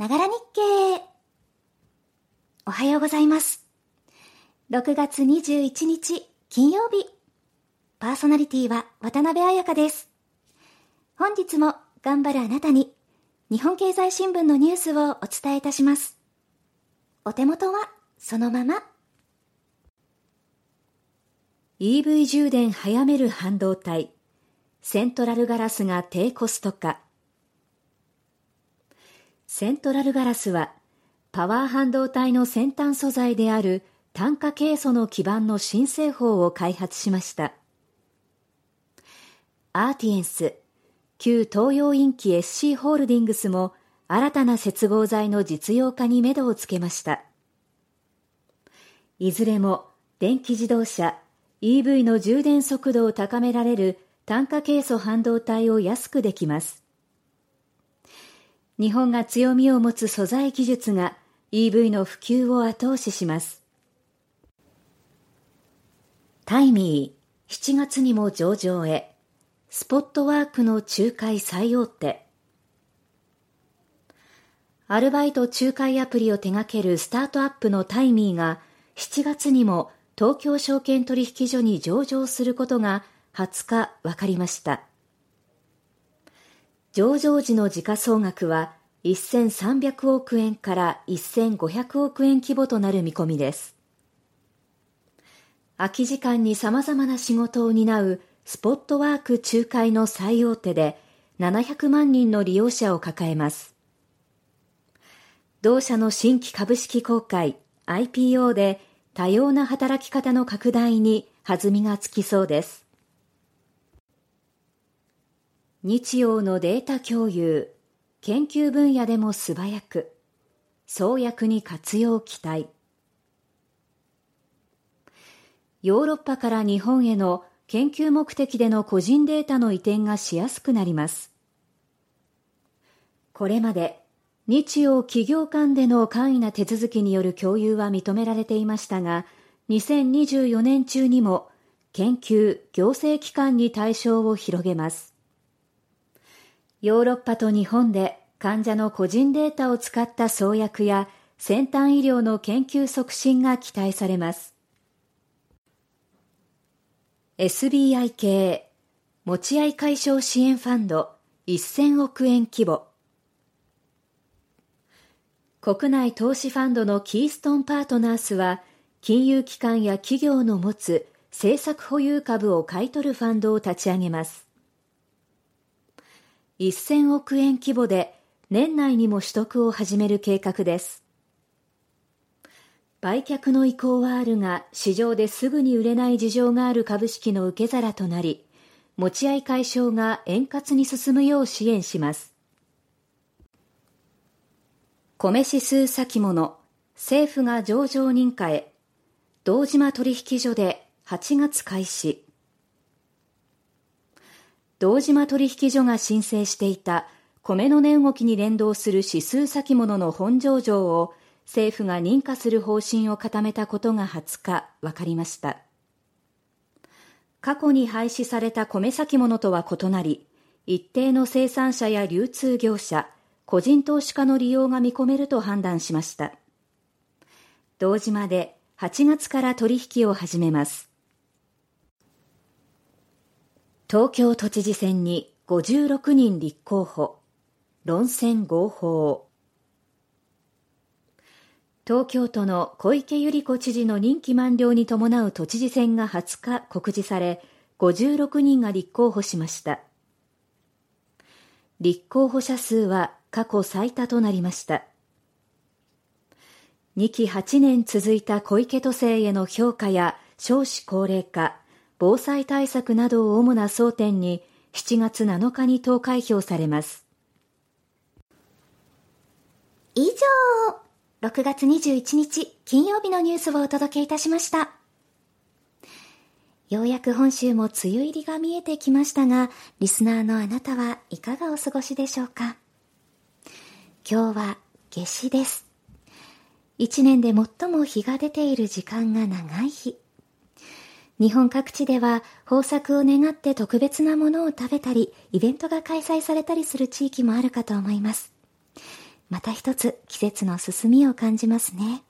ながら日経。おはようございます。6月21日金曜日。パーソナリティは渡辺彩香です。本日も頑張るあなたに日本経済新聞のニュースをお伝えいたします。お手元はそのまま。EV 充電早める半導体。セントラルガラスが低コスト化。セントラルガラスは、パワー半導体の先端素材である炭化ケイ素の基板の新製法を開発しました。アーティエンス、旧東洋インキ SC ホールディングスも新たな接合剤の実用化に目処をつけました。いずれも電気自動車、EV の充電速度を高められる炭化ケイ素半導体を安くできます。日本が強みを持つ素材技術が EV の普及を後押しします。タイミー、7月にも上場へ、スポットワークの仲介最大手。アルバイト仲介アプリを手掛けるスタートアップのタイミーが7月にも東京証券取引所に上場することが20日分かりました。上場時の時価総額は1300億円から1500億円規模となる見込みです。空き時間に様々な仕事を担うスポットワーク仲介の最大手で700万人の利用者を抱えます。同社の新規株式公開 IPO で多様な働き方の拡大に弾みがつきそうです。日曜のデータ共有、研究分野でも素早く、創薬に活用期待。ヨーロッパから日本への研究目的での個人データの移転がしやすくなります。これまで日曜企業間での簡易な手続きによる共有は認められていましたが、2024年中にも研究・行政機関に対象を広げます。ヨーロッパと日本で患者の個人データを使った創薬や先端医療の研究促進が期待されます。SBI 系持ち合い解消支援ファンド1000億円規模国内投資ファンドのキーストンパートナースは金融機関や企業の持つ政策保有株を買い取るファンドを立ち上げます1000億円規模で年内にも取得を始める計画です。売却の意向はあるが、市場ですぐに売れない事情がある株式の受け皿となり、持ち合い解消が円滑に進むよう支援します。米指数先物、政府が上場認可へ、堂島取引所で8月開始。堂島取引所が申請していた米の値動きに連動する指数先物の本上場を政府が認可する方針を固めたことが20日分かりました。過去に廃止された米先物とは異なり一定の生産者や流通業者個人投資家の利用が見込めると判断しました。堂島で8月から取引を始めます。東京都知事選に56人立候補。論戦合法。東京都の小池百合子知事の任期満了に伴う都知事選が20日告示され56人が立候補しました。立候補者数は過去最多となりました。2期8年続いた小池都政への評価や少子高齢化防災対策などを主な争点に7月7日に投開票されます。以上、6月21日金曜日のニュースをお届けいたしました。ようやく本州も梅雨入りが見えてきましたが、リスナーのあなたはいかがお過ごしでしょうか今日は夏至です。一年で最も日が出ている時間が長い日。日本各地では豊作を願って特別なものを食べたり、イベントが開催されたりする地域もあるかと思います。また一つ季節の進みを感じますね。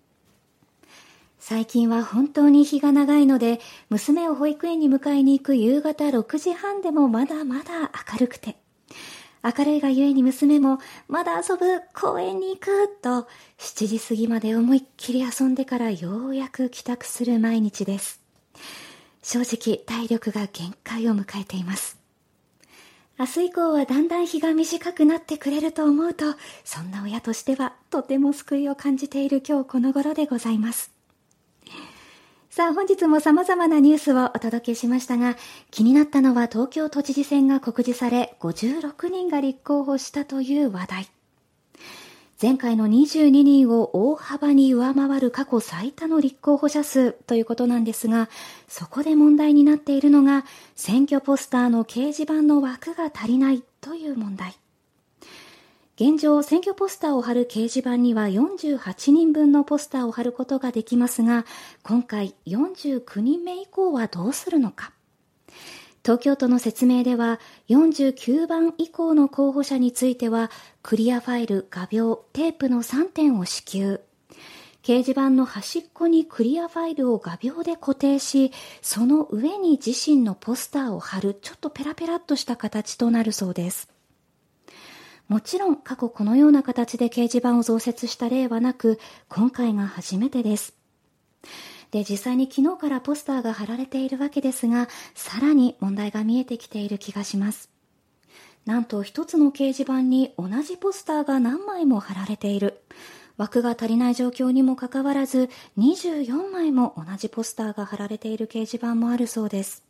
最近は本当に日が長いので、娘を保育園に迎えに行く夕方6時半でもまだまだ明るくて、明るいがゆえに娘も、まだ遊ぶ、公園に行く、と、7時過ぎまで思いっきり遊んでからようやく帰宅する毎日です。正直、体力が限界を迎えています。明日以降はだんだん日が短くなってくれると思うと、そんな親としてはとても救いを感じている今日この頃でございます。さあ本日も様々なニュースをお届けしましたが、気になったのは東京都知事選が告示され、56人が立候補したという話題。前回の22人を大幅に上回る過去最多の立候補者数ということなんですが、そこで問題になっているのが、選挙ポスターの掲示板の枠が足りないという問題。現状、選挙ポスターを貼る掲示板には48人分のポスターを貼ることができますが、今回49人目以降はどうするのか。東京都の説明では、49番以降の候補者については、クリアファイル、画鋲、テープの3点を支給。掲示板の端っこにクリアファイルを画鋲で固定し、その上に自身のポスターを貼る、ちょっとペラペラっとした形となるそうです。もちろん過去このような形で掲示板を増設した例はなく、今回が初めてです。で、実際に昨日からポスターが貼られているわけですが、さらに問題が見えてきている気がします。なんと一つの掲示板に同じポスターが何枚も貼られている。枠が足りない状況にもかかわらず、24枚も同じポスターが貼られている掲示板もあるそうです。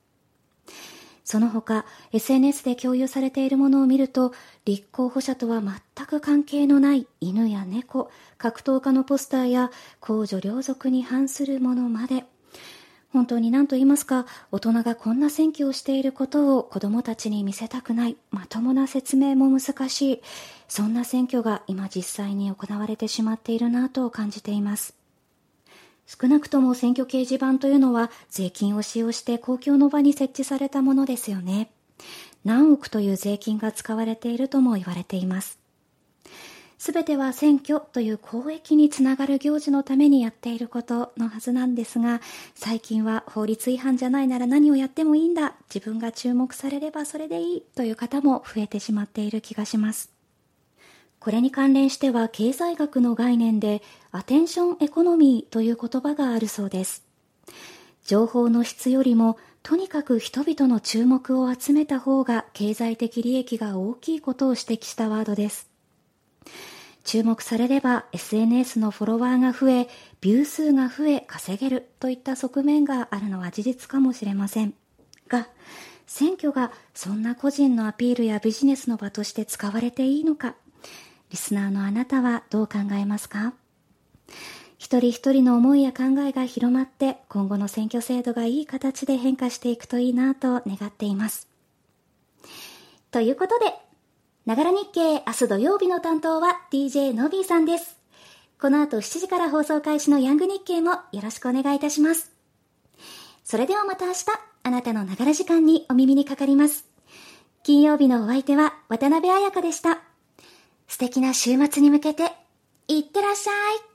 その他、SNS で共有されているものを見ると、立候補者とは全く関係のない犬や猫、格闘家のポスターや公序良俗に反するものまで、本当に何と言いますか、大人がこんな選挙をしていることを子供たちに見せたくない、まともな説明も難しい、そんな選挙が今実際に行われてしまっているなと感じています。少なくとも選挙掲示板というのは税金を使用して公共の場に設置されたものですよね。何億という税金が使われているとも言われています。すべては選挙という公益につながる行事のためにやっていることのはずなんですが、最近は法律違反じゃないなら何をやってもいいんだ、自分が注目されればそれでいいという方も増えてしまっている気がします。これに関連しては経済学の概念でアテンションエコノミーという言葉があるそうです。情報の質よりもとにかく人々の注目を集めた方が経済的利益が大きいことを指摘したワードです。注目されれば SNS のフォロワーが増え、ビュー数が増え稼げるといった側面があるのは事実かもしれません。が、選挙がそんな個人のアピールやビジネスの場として使われていいのか、リスナーのあなたはどう考えますか？一人一人の思いや考えが広まって今後の選挙制度がいい形で変化していくといいなと願っています。ということで、ながら日経明日土曜日の担当は DJ のびーさんです。この後7時から放送開始のヤング日経もよろしくお願いいたします。それではまた明日、あなたのながら時間にお耳にかかります。金曜日のお相手は渡辺彩香でした。素敵な週末に向けて、いってらっしゃい。